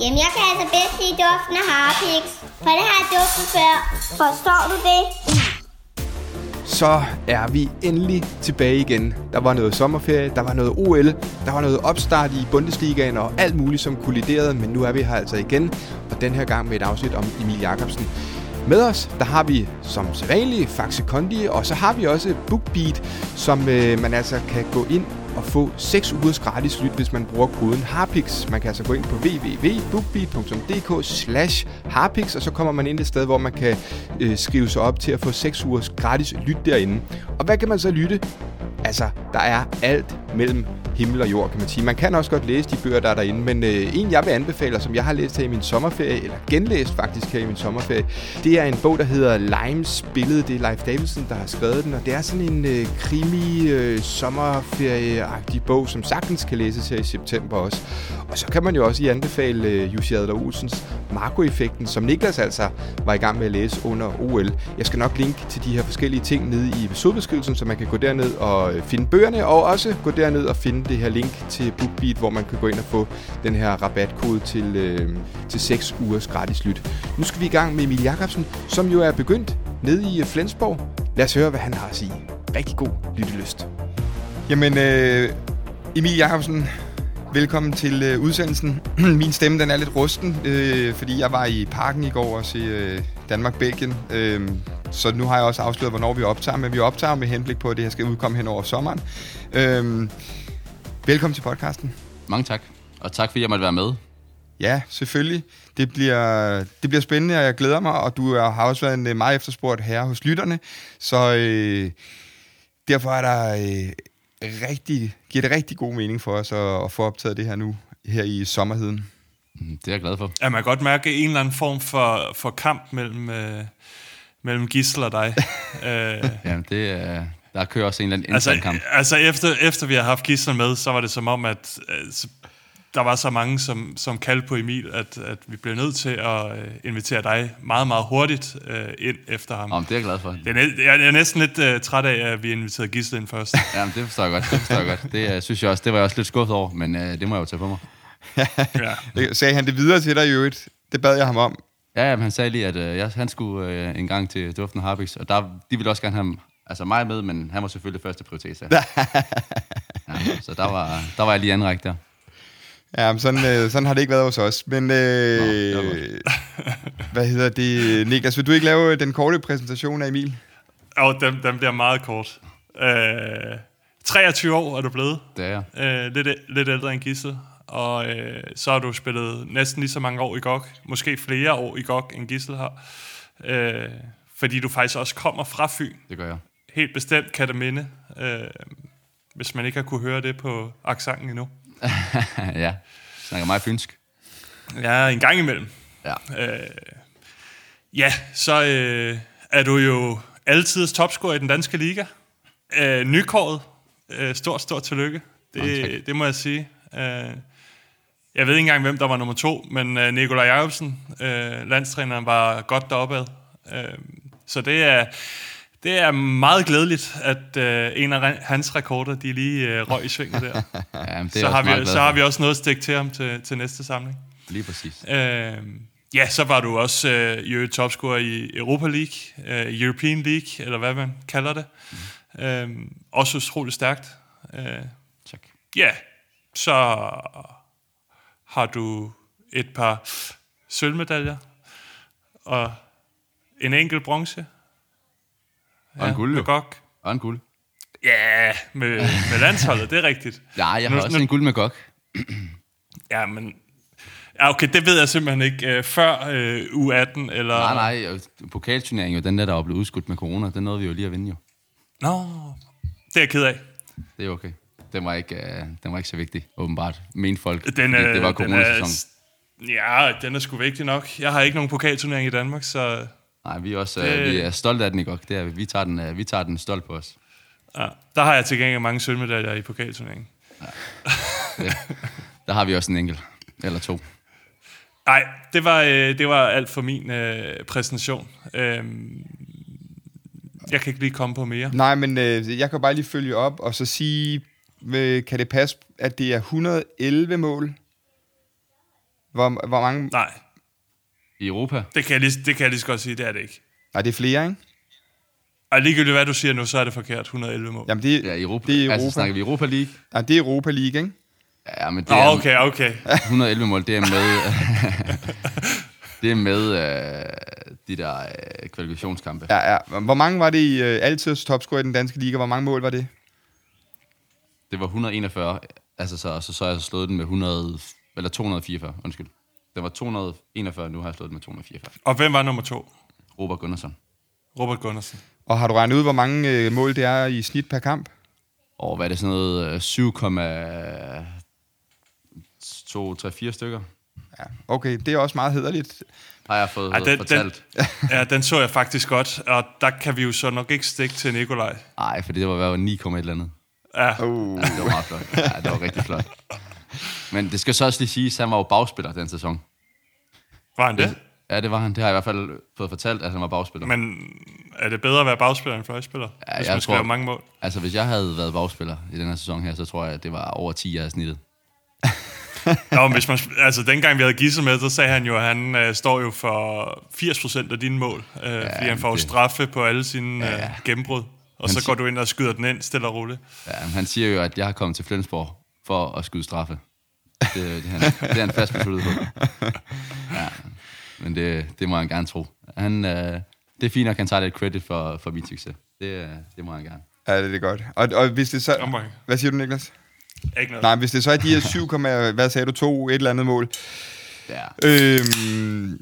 Jamen, jeg kan altså bedst lide duften af Harpix, for det har jeg duftet før. Forstår du det? Så er vi endelig tilbage igen. Der var noget sommerferie, der var noget OL, der var noget opstart i Bundesligaen og alt muligt, som kolliderede, men nu er vi her altså igen, og den her gang med et afsnit om Emil Jakobsen. Med os, der har vi som sædvanlig Faxe Kondi, og så har vi også BookBeat, som øh, man altså kan gå ind og få 6 ugers gratis lyt, hvis man bruger koden Harpix. Man kan altså gå ind på www.bookbeat.dk slash Harpix, og så kommer man ind et sted, hvor man kan øh, skrive sig op til at få 6 ugers gratis lyt derinde. Og hvad kan man så lytte? Altså, der er alt mellem himmel og jord, kan man sige. Man kan også godt læse de bøger, der er derinde, men øh, en, jeg vil anbefale, som jeg har læst her i min sommerferie, eller genlæst faktisk her i min sommerferie, det er en bog, der hedder Limes Billede. Det er Leif Davidsen, der har skrevet den, og det er sådan en øh, krimi øh, sommerferieagtig bog, som sagtens kan læses her i september også. Og så kan man jo også i anbefale øh, Jussi Adler Olsens Marco-effekten, som Niklas altså var i gang med at læse under OL. Jeg skal nok linke til de her forskellige ting nede i episodebeskrivelsen, så man kan gå derned og øh, finde bøgerne, og også gå derned og finde det her link til BookBeat, hvor man kan gå ind og få den her rabatkode til, øh, til 6 ugers gratis lyt. Nu skal vi i gang med Emil Jacobsen, som jo er begyndt nede i øh, Flensborg. Lad os høre, hvad han har at sige. Rigtig god lyttelyst. Jamen, øh, Emil Jacobsen, velkommen til øh, udsendelsen. Min stemme den er lidt rusten, øh, fordi jeg var i parken i går og se øh, Danmark-Belgien. Øh, så nu har jeg også afsløret, hvornår vi optager, men vi optager med henblik på, at det her skal udkomme hen over sommeren. Øh, velkommen til podcasten. Mange tak, og tak fordi jeg måtte være med. Ja, selvfølgelig. Det bliver, det bliver spændende, og jeg glæder mig, og du har også været en øh, meget efterspurgt herre hos lytterne, så øh, derfor er der øh, rigtig, giver det rigtig god mening for os at, at få optaget det her nu, her i sommerheden. Mm, Det er jeg glad for. Ja, man kan godt mærke en eller anden form for, for kamp mellem, øh, mellem Gissel og dig. øh, Jamen, det er, der kører også en eller anden altså, kamp. altså efter, efter vi har haft Gissel med, så var det som om, at øh, der var så mange, som, som kaldte på Emil, at, at vi blev nødt til at øh, invitere dig meget, meget hurtigt øh, ind efter ham. Om, det er jeg glad for. Det er, jeg er næsten lidt øh, træt af, at vi inviterede Gissel ind først. Jamen, det forstår jeg godt. Det forstår jeg godt. Det øh, synes jeg også, det var jeg også lidt skuffet over, men øh, det må jeg jo tage på mig. ja. Sagde han det videre til dig i øvrigt? Det bad jeg ham om. Ja, jamen, han sagde lige, at øh, jeg, han skulle øh, en gang til Duften Harpix, og der, de ville også gerne have altså mig med, men han var selvfølgelig første prioritet. Så, ja, så der var, der var jeg lige anrækt der. Ja, men sådan, øh, sådan har det ikke været hos os. Men øh, Nå, det hvad hedder det? Niklas, vil du ikke lave den korte præsentation af Emil? Og den, den bliver meget kort. Øh, 23 år er du blevet. Det er jeg. Øh, lidt, lidt ældre end Gissel. Og øh, så har du spillet næsten lige så mange år i GOG. Måske flere år i GOG, end Gissel har. Øh, fordi du faktisk også kommer fra Fyn. Det gør jeg. Helt bestemt kan det minde. Øh, hvis man ikke har kunne høre det på accenten endnu. ja, snakker meget fynsk. Ja, en gang imellem. Ja. Øh, ja, så øh, er du jo altid topscorer i den danske liga. Øh, nykåret. Øh, stort, stort tillykke. Det, det må jeg sige. Øh, jeg ved ikke engang, hvem der var nummer to, men øh, Nikolaj Jacobsen, øh, landstræneren, var godt deroppe ad. Øh, så det er, det er meget glædeligt, at øh, en af hans rekorder, de lige øh, røg i svinget der. ja men det er så, har vi, så har vi også noget at stikke til ham til, til næste samling. Lige præcis. Øh, ja, så var du også øh, topscorer i Europa League, øh, European League, eller hvad man kalder det. Mm. Øh, også utroligt stærkt. Øh, Tak. ja, så har du et par sølvmedaljer og en enkelt bronze. Og en guld, med jo. GOG. Og en guld. Ja, med, med landsholdet, det er rigtigt. Ja, jeg har Nu- også nu- en guld med gok. Ja, men... Ja, okay, det ved jeg simpelthen ikke. Øh, før øh, U18, eller... Nej, nej, og pokalturneringen, den der, der var blevet udskudt med corona, den nåede vi jo lige at vinde jo. Nå, det er jeg ked af. Det er okay. Den var ikke, uh, den var ikke så vigtig, åbenbart. Mente folk, Den er, det var den coronasæson. er, ja, den er sgu vigtig nok. Jeg har ikke nogen pokalturnering i Danmark, så Nej, vi er også Det- det... vi er stolte af den, ikke? Det er, vi. tager den, uh, vi tager den stolt på os. ja, der har jeg til gengæld mange sølvmedaljer i pokalturneringen. Der har vi også en enkelt. Eller to. Nej, det var, øh, det var alt for min øh, præsentation. Øhm, jeg kan ikke lige komme på mere. Nej, men øh, jeg kan bare lige følge op og så sige, øh, kan det passe, at det er 111 mål? Hvor, hvor mange... Nej, I Europa? det kan, jeg lige, det kan jeg lige så godt sige, det er det ikke. Nej, det er flere, ikke? Og ligegyldigt hvad du siger nu, så er det forkert. 111 mål. Jamen, det, Ja, i Europa. det er Europa. Altså, snakker vi Europa League? Ja, det er Europa League, ikke? Ja, men det Nå, er okay, okay. 111 mål, det er med... det er med øh, de der øh, kvalifikationskampe. Ja, ja. Hvor mange var det i øh, altid topscorer i den danske liga? Hvor mange mål var det? Det var 141, altså så, så, så har jeg slået den med 100, eller 244, undskyld. Den var 241, nu har jeg slået den med 244. Og hvem var nummer to? Robert Gunnarsson. Robert Gundersen. Og har du regnet ud, hvor mange øh, mål det er i snit per kamp? Og hvad er det sådan noget, øh, 7,2, 3, 4 stykker, Ja, okay. Det er også meget hederligt. har jeg fået Ej, den- fortalt. Ja, den så jeg faktisk godt, og der kan vi jo så nok ikke stikke til Nikolaj. Nej, for det var, var 9, et eller andet. Ja, Uh. Ja, det var meget flot. Ja, det var rigtig flot. Men det skal så også lige siges, at han var jo bagspiller den sæson. var han det? Ja, det var han. Det har jeg i hvert fald fået fortalt, at han var bagspiller. Men, er det bedre at være bagspiller end fløjspiller? Ja, hvis jeg man tror- lave mange mål. altså, hvis jeg havde været bagspiller i den her sæson her, så tror jeg, at det var over 10 af snittet. Nå, men hvis man, altså dengang vi havde Gisse med, så sagde han jo, at han øh, står jo for 80% af dine mål. Øh, ja, fordi han får det- straffe på alle sine ja, Ja. Øh, gennembrud. Og Han så går du ind og skyder den ind, stille og roligt. Ja, men han siger jo, at jeg har kommet til Flensborg for at skyde straffe. Det, det, er, han, det er han fast besluttet på. Ja, men det, det må han gerne tro. Han, øh, det er fint, at han tager lidt credit for, for min succes. Det, øh, det må han gerne. Ja, det er det godt. Og, og hvis det så... Jamen, Hvad siger du, Niklas? Ikke noget. Nej, hvis det så er de her 7, hvad sagde du, 2, et eller andet mål. Ja. Øhm,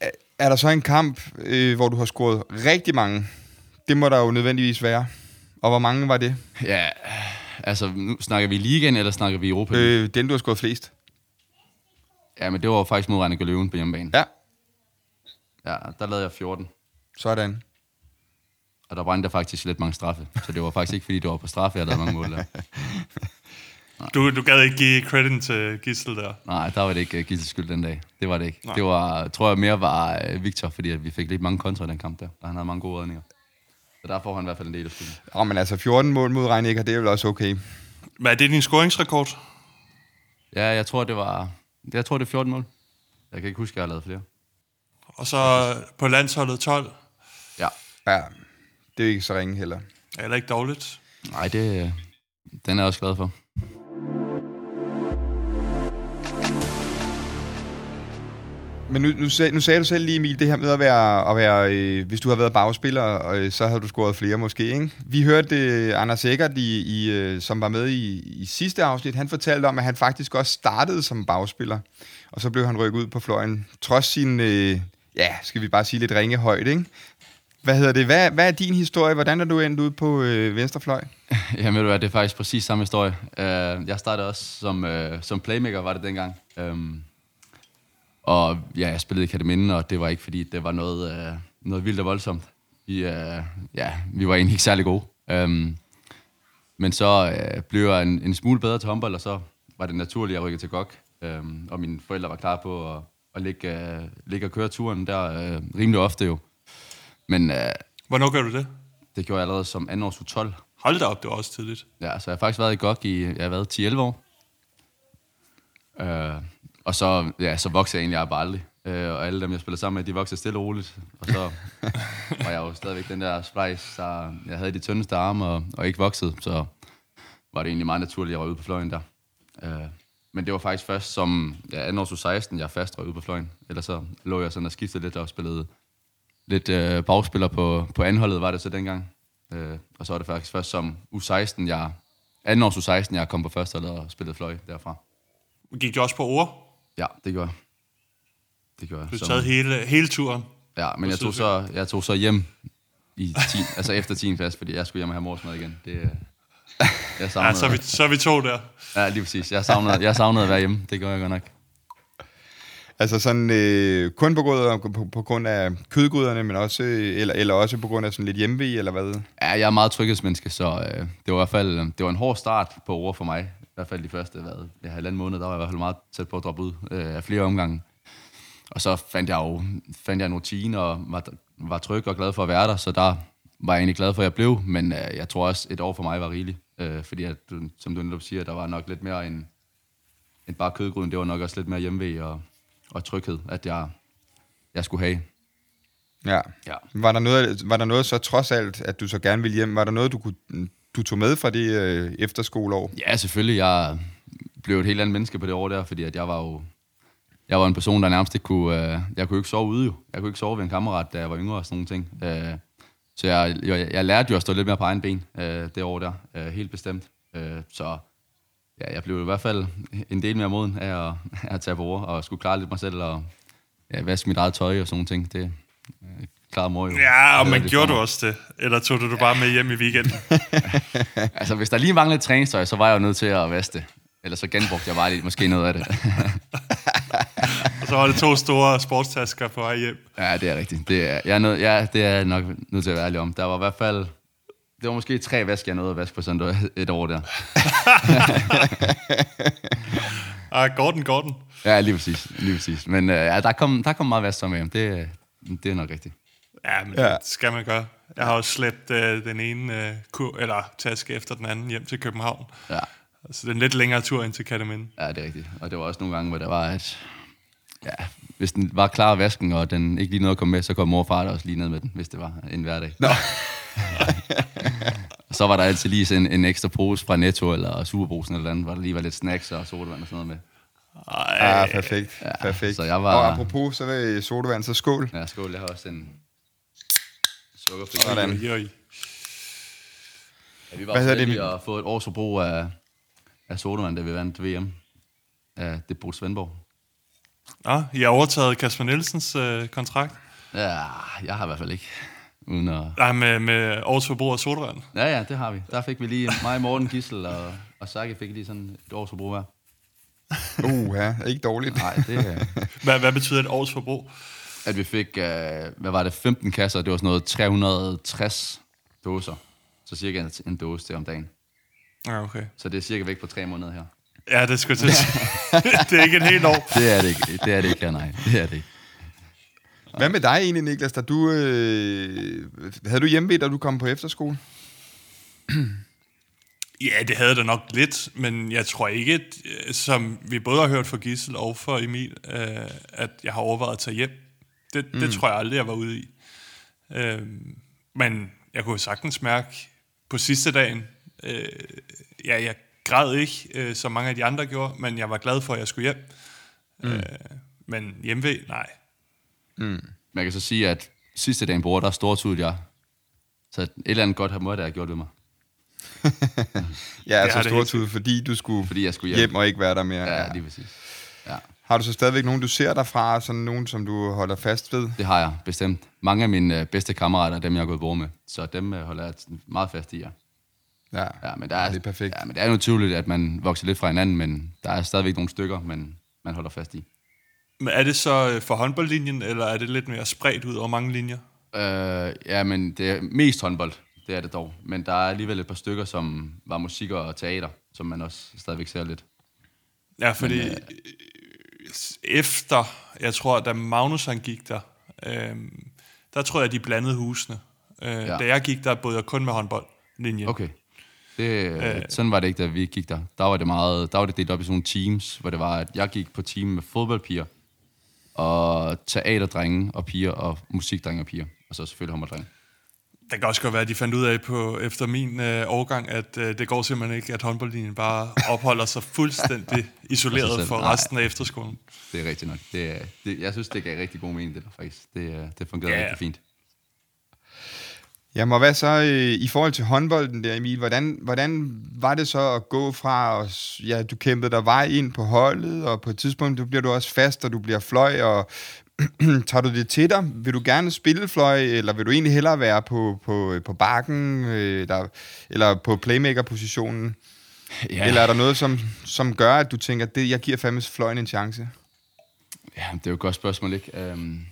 er- er der så en kamp, øh, hvor du har scoret rigtig mange? Det må der jo nødvendigvis være. Og hvor mange var det? ja, altså nu snakker vi ligaen, eller snakker vi Europa? Øh, den, du har scoret flest. Ja, men det var faktisk mod Renike Løven på hjemmebane. Ja, Ja, der lavede jeg 14. sådan. Og der brændte jeg faktisk lidt mange straffe. Så det var faktisk ikke, fordi det var på straffe, jeg lavede mange mål der. Du, du gad ikke give crediten til Gissel der. Nej, der var det ikke uh, Gissels skyld den dag. Det var det ikke. Nej. Det var, tror jeg mere var uh, Victor, fordi at vi fik lidt mange kontra i den kamp der. Og han havde mange gode redninger. Så der får han i hvert fald en del af skylden. Åh, men altså 14 mål mod Reinecker, det er vel også okay. Men er det din scoringsrekord? Ja, jeg tror, det var... Jeg tror, det er 14 mål. Jeg kan ikke huske, at jeg har lavet flere. Og så på landsholdet 12. Ja. Ja, det er ikke så ringe heller. Er heller ikke dårligt. Nej, det, den er jeg også glad for. Men nu, nu, sag, nu sagde du selv lige, Emil, det her med at være, at være øh, hvis du har været bagspiller, øh, så havde du scoret flere måske, ikke? Vi hørte øh, Anders Eggert, i, i, øh, som var med i, i sidste afsnit, han fortalte om, at han faktisk også startede som bagspiller, og så blev han rykket ud på fløjen, trods sin, øh, ja, skal vi bare sige lidt ringe højde, ikke? Hvad hedder det? Hvad, hvad er din historie? Hvordan er du endt ude på øh, venstrefløj? Jamen, ved du hvad, det er faktisk præcis samme historie. Uh, jeg startede også som, uh, som playmaker, var det dengang. Um, og ja, jeg spillede i Kataminde, og det var ikke fordi, det var noget, uh, noget vildt og voldsomt. Vi, uh, ja, vi var egentlig ikke særlig gode. Um, men så uh, blev jeg en, en smule bedre til håndbold, og så var det naturligt, at jeg rykkede til GOG. Um, og mine forældre var klar på at, at ligge, uh, ligge og køre turen der uh, rimelig ofte jo. Men uh, Hvornår gør du det? det gjorde jeg allerede som anden års 12 Hold da op, det var også tidligt. Ja, så jeg har faktisk været i GOG i, jeg har været 10-11 år. Øh, og så, ja, så voksede jeg egentlig bare aldrig. Øh, og alle dem, jeg spillede sammen med, de voksede stille og roligt. Og så var jeg jo stadigvæk den der splice, så jeg havde de tyndeste arme og, og ikke voksede. Så var det egentlig meget naturligt, at jeg var ude på fløjen der. Øh, men det var faktisk først som ja, anden års 16, jeg fast var ude på fløjen. Ellers så lå jeg sådan og skiftede lidt og spillede lidt øh, bagspiller på, på anholdet, var det så dengang. Øh, og så var det faktisk først som U16, jeg, anden års U16, jeg kom på førsteholdet og spillede fløj derfra. Gik du også på ord? Ja, det gjorde jeg. Det gjorde jeg. Du taget hele, hele turen. ja, men jeg tog, så, jeg tog så hjem i 10, altså efter 10. fast, fordi jeg skulle hjem og have morsmad igen. Det, øh, jeg Ja, savnede, så er vi, så er vi to der. ja, lige præcis. Jeg savnede, jeg savnede at være hjemme. Det gør jeg godt nok. Altså sådan øh, kun på grund, af, på, på grund af kødgryderne, men også, øh, eller, eller også på grund af sådan lidt hjemmevæg, eller hvad? Ja, jeg er meget tryghedsmenneske, så øh, det var i hvert fald det var en hård start på ord for mig. Hvert fald de første hvad, ja, halvanden måned, der var jeg i hvert fald meget tæt på at droppe ud øh, af flere omgange. Og så fandt jeg jo fandt jeg en rutine og var, var tryg og glad for at være der, så der var jeg egentlig glad for, at jeg blev. Men øh, jeg tror også, et år for mig var rigeligt. Øh, fordi, at, som du netop siger, der var nok lidt mere en, end bare kødgryden. Det var nok også lidt mere hjemmevæg og, og tryghed, at jeg, jeg skulle have. Ja. Ja. Var der, noget, var der noget så trods alt, at du så gerne ville hjem? Var der noget, du, kunne, du tog med fra det øh, efterskoleår? Ja, selvfølgelig. Jeg blev et helt andet menneske på det år der, fordi at jeg var jo jeg var en person, der nærmest ikke kunne... Øh, jeg kunne ikke sove ude jo. Jeg kunne ikke sove ved en kammerat, da jeg var yngre og sådan nogle ting. Øh, så jeg, jeg, jeg lærte jo at stå lidt mere på egen ben øh, det år der. Øh, helt bestemt. Øh, så ja, jeg blev i hvert fald en del mere moden af at, at tage på ord og skulle klare lidt mig selv og ja, vaske mit eget tøj og sådan nogle ting. Det øh, klarede mor jo. Ja, og man gjorde du også det? Eller tog du det bare med hjem i weekenden? Altså, hvis der lige manglede træningstøj, så var jeg jo nødt til at vaske det. Ellers så genbrugte jeg bare lige, måske noget af det. og så var det to store sportstasker på vej hjem. Ja, det er rigtigt. Det er, jeg er nødt, ja, det er nok nødt til at være ærlig om. Der var i hvert fald... Det var måske tre vask, jeg nåede at vaske på sådan et år der. Ah, Gordon, Gordon. Ja, lige præcis. Lige præcis. Men øh, ja, der kom, der kom meget vask med hjem. Det, det er nok rigtigt. Ja, men Ja. det skal man gøre. Jeg har også slæbt øh, den ene øh, kur, eller taske efter den anden hjem til København. Ja, Så det er en lidt længere tur ind til Kataminde. ja, det er rigtigt. Og det var også nogle gange, hvor der var et... Ja, hvis den var klar vasken, og den ikke lige nåede at komme med, så kom mor og far der også lige ned med den, hvis det var en hverdag. Nå. og så var der altid lige sådan en, en ekstra pose fra Netto eller Superbrusen eller andet, hvor der lige var lidt snacks og sodavand og sådan noget med. Ej, Ja, ah, perfekt. Ja, perfekt. så jeg var- Og apropos, så vil sodavand, så skål. Ja, skål. Jeg har også en sukkerfri. Sådan. Ja, vi var Hvad hedder det? heldige at få et års forbrug af, af sodavand, da vi vandt VM. Ja, det er Svendborg. Nå, I har overtaget Kasper Nielsens øh, kontrakt. Ja, jeg har i hvert fald ikke. Uden at... Nej, med, med års forbrug af sodavand. Ja, ja, det har vi. Der fik vi lige, mig, Morten, Gissel og, og Saki fik lige sådan et års forbrug hver. Uh, ja, ikke dårligt. Nej, det er... Hvad, hvad betyder et års forbrug? At vi fik, øh, hvad var det, 15 kasser, det var sådan noget 360 dåser. Så cirka en, en dåse til om dagen. Ja, okay. Så det er cirka væk på tre måneder her. Ja, det skulle til det er ikke et helt år. Det er det ikke, det er det ikke her, nej. Det er det ikke. Hvad med dig egentlig, Niklas? Da du, øh, havde du hjemme da du kom på efterskole? Ja, det havde det nok lidt, men jeg tror ikke, øh, som vi både har hørt fra Gissel og fra Emil, øh, at jeg har overvejet at tage hjem. Det, mm. det tror jeg aldrig, jeg var ude i. Øh, men jeg kunne sagtens mærke på sidste dagen, øh, ja, jeg græd ikke, øh, som mange af de andre gjorde, men jeg var glad for, at jeg skulle hjem. Mm. Øh, men hjemved, nej. Men jeg kan så sige, at sidste dagen året, der stortudede jeg. Så et eller andet godt har må det have gjort ved mig. Ja, altså har stortud, fordi du skulle, Fordi jeg skulle hjem. hjem og ikke være der mere. Ja, lige præcis. Ja, Har du så stadigvæk nogen, du ser derfra, sådan nogen, som du holder fast ved? det har jeg bestemt. Mange af mine øh, bedste kammerater er dem, jeg har gået bord med. Så dem øh, holder jeg meget fast i, ja. Ja, Ja, men der er, det er perfekt. Ja, men det er jo naturligt, at man vokser lidt fra hinanden, men der er stadigvæk nogle stykker, men man holder fast i. Men er det så øh, for håndboldlinjen, eller er det lidt mere spredt ud over mange linjer? Øh, ja, men det er mest håndbold, det er det dog. Men der er alligevel et par stykker, som var musik og teater, som man også stadigvæk ser lidt. Ja, fordi Men, øh, efter, jeg tror, da Magnus han gik der, øh, der tror jeg, de blandede husene. Øh, ja. Da jeg gik der, boede jeg kun med håndboldlinjen. Okay. Det, øh. Sådan var det ikke, da vi gik der. Der var det meget, der var det delt op i sådan nogle teams, hvor det var, at jeg gik på team med fodboldpiger, og teaterdrenge og piger, og musikdrenge og piger, og så selvfølgelig håndbolddrenge. Det kan også godt være, at de fandt ud af på, efter min øh, overgang, at øh, det går simpelthen ikke, at håndboldlinjen bare opholder sig fuldstændig isoleret selv. for Nej. resten af efterskolen. Det er rigtigt nok. Det, er- det, jeg synes, det gav rigtig god mening, det der faktisk. Det, det fungerede Ja. rigtig fint. Jamen, og hvad så øh, i forhold til håndbolden der, Emil? Hvordan, hvordan var det så at gå fra, at, ja, du kæmpede dig vej ind på holdet, og på et tidspunkt du bliver du også fast, og du bliver fløj, og tager du det til dig? Vil du gerne spille fløj, eller vil du egentlig hellere være på, på, på bakken, øh, eller, eller på playmaker-positionen? Ja. Eller er der noget, som, som gør, at du tænker, at det, jeg giver fandme fløjen en chance? Ja, det er jo et godt spørgsmål, ikke? Um,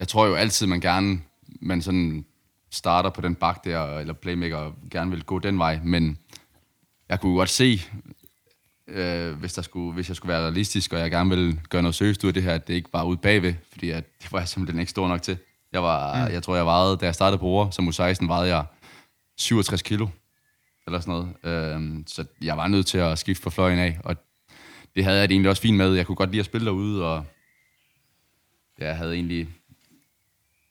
jeg tror jo altid, man gerne man sådan starter på den bak der, eller playmaker, gerne vil gå den vej, men jeg kunne godt se, øh, hvis, der skulle, hvis jeg skulle være realistisk, og jeg gerne ville gøre noget seriøst ud af det her, at det ikke bare ud bagved, fordi at, det var jeg simpelthen ikke stor nok til. Jeg, var, mm. jeg tror, jeg vejede, da jeg startede på ord som U16, vejede jeg 67 kilo, eller sådan noget. Øh, så jeg var nødt til at skifte for fløjen af, og det havde jeg det egentlig også fint med. Jeg kunne godt lide at spille derude, og jeg havde egentlig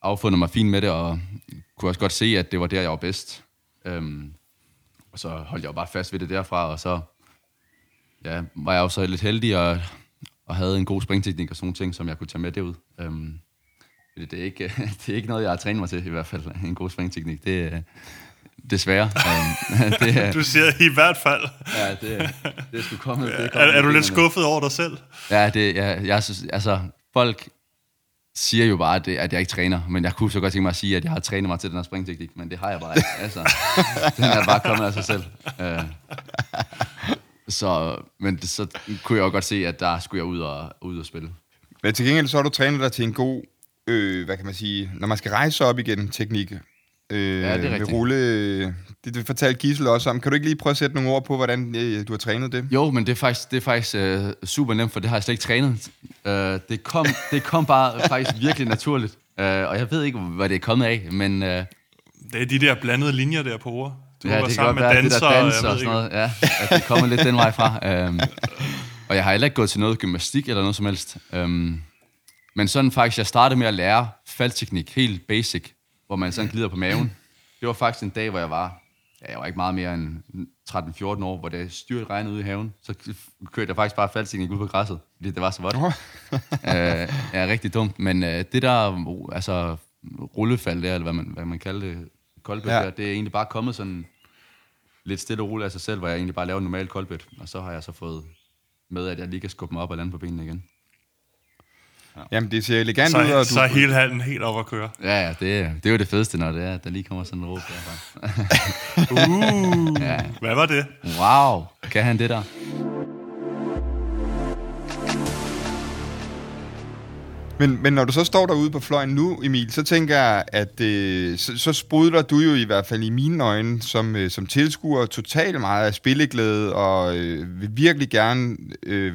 affundet mig fint med det, og kunne også godt se, at det var der, jeg var bedst. Øhm, og så holdt jeg jo bare fast ved det derfra, og så ja, var jeg også lidt heldig og, og havde en god springteknik og sådan nogle ting, som jeg kunne tage med derud. Øhm, det, det, er ikke, det er ikke noget, jeg har trænet mig til i hvert fald, en god springteknik. Det er desværre. øhm, det, er- Du siger i hvert fald. Ja, det, det er sgu kommet. Det Er, kommet er du med lidt skuffet over dig selv? Ja, det, jeg, jeg synes, altså, folk siger jo bare, at, det, at jeg ikke træner, men jeg kunne så godt tænke mig at sige, at jeg har trænet mig til den her springteknik, men det har jeg bare ikke. Altså, den er bare kommet af sig selv. Øh, så, men det, så kunne jeg jo godt se, at der skulle jeg ud og, ud og spille. Men til gengæld så har du trænet dig til en god, øh, hvad kan man sige, når man skal rejse sig op igen, teknik. Øh, Ja, det er rigtigt. Rulle, det, det fortalte Gisel også om. Kan du ikke lige prøve at sætte nogle ord på, hvordan øh, du har trænet det? Jo, men det er faktisk, det er faktisk øh, super nemt, for det har jeg slet ikke trænet. Øh, det, kom, det kom bare faktisk virkelig naturligt. Øh, og jeg ved ikke, hvad det er kommet af, men... Øh, Det er de der blandede linjer der på ord. Du ja, var det kan godt være, danser, det der og dans jeg og sådan noget. Ja, at det kommer lidt den vej fra. Øhm, og jeg har heller ikke gået til noget gymnastik eller noget som helst. Øhm, men sådan faktisk, jeg startede med at lære faldteknik, helt basic, hvor man sådan glider på maven. Det var faktisk en dag, hvor jeg var, ja, jeg var ikke meget mere end 13-14 år, hvor det styrt regnede ude i haven. Så kørte jeg faktisk bare faldteknik ud på græsset, fordi det var så vådt. øh, ja, rigtig dumt. Men øh, det der, altså rullefald der, eller hvad man, hvad man kalder det, koldbøt Ja. ja. der, det er egentlig bare kommet sådan lidt stille og roligt af sig selv, hvor jeg egentlig bare laver en normal koldbøt. Og så har jeg så fået med, at jeg lige kan skubbe mig op og lande på benene igen. Jamen, det ser elegant ud, Så, og du... så er hele halen helt op at køre. Ja, ja, det, er- det er jo det fedeste, når det er, at der lige kommer sådan en råb derfra. Uh, Ja. hvad var det? Wow, kan han det der? Men, men når du så står derude på fløjen nu, Emil, så tænker jeg, at øh, så, så sprudler du jo i hvert fald i mine øjne som, øh, som tilskuer totalt meget af spilleglæde og øh, vil virkelig gerne øh,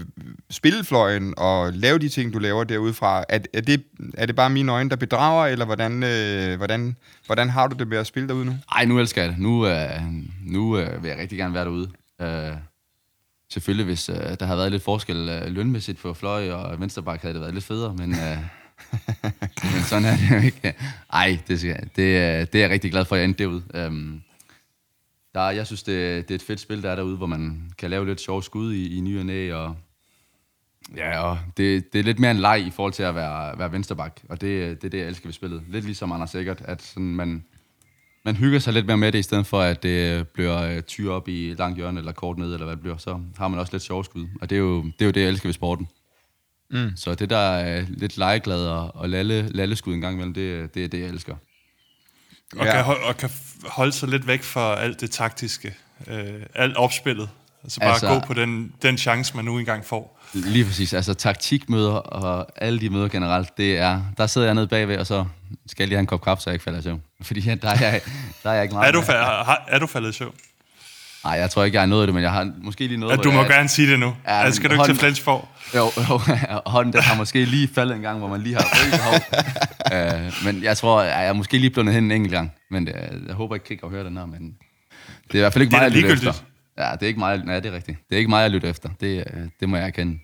spille fløjen og lave de ting, du laver derudefra. Er, er, det, er det bare mine øjne, der bedrager, eller hvordan, øh, hvordan, hvordan har du det med at spille derude nu? Nej, nu elsker jeg det. Nu, øh, nu øh, vil jeg rigtig gerne være derude. Øh, selvfølgelig, hvis øh, der havde været lidt forskel øh, lønmæssigt for fløj og venstreback, havde det været lidt federe, men, øh, men sådan er det jo ikke. Ej, det, skal, det, øh, det er jeg rigtig glad for, at jeg endte derude. Øhm, der, jeg synes, det, det er et fedt spil, der er derude, hvor man kan lave lidt sjove skud i, i ny og næ, og Ja, og det, det er lidt mere en leg i forhold til at være, være vensterbak, og det, det er det, jeg elsker ved spillet. Lidt ligesom Anders Sikkert, at sådan man, man hygger sig lidt mere med det, i stedet for at det bliver øh, tyre op i langt hjørne eller kort ned, eller hvad det bliver. Så har man også lidt sjov skud, og det er jo det, er jo det jeg elsker ved sporten. Mm. Så det der er lidt legeglad og, og lalle, lalleskud en gang imellem, det, det er det, jeg elsker. Og, Ja. kan, og kan holde sig lidt væk fra alt det taktiske. Øh, alt opspillet. Altså bare Altså- altså, gå på den, den chance, man nu engang får. Lige præcis, altså taktikmøder og alle de møder generelt, det er, der sidder jeg nede bagved, og så skal jeg lige have en kop kaffe, så jeg ikke falder i søvn. Fordi ja, der er jeg, der er jeg ikke meget. Er du, fa- er du faldet i søvn? Nej, jeg tror ikke, jeg har nået det, men jeg har måske lige nået Ja, du må jeg- gerne sige det nu. Ja, men skal du ikke til hånden- Flensborg? Jo, jo, hånden den har måske lige faldet en gang, hvor man lige har rykket uh, men jeg tror, jeg er måske lige blevet hen en enkelt gang. Men det, jeg håber ikke, Krik har hørt den her, men det er i hvert fald ikke Det er mig, jeg lytter efter. Ja, det er ikke mig, nej, det er rigtigt. Det er ikke mig, jeg lytter efter. Det, øh, det må jeg erkende.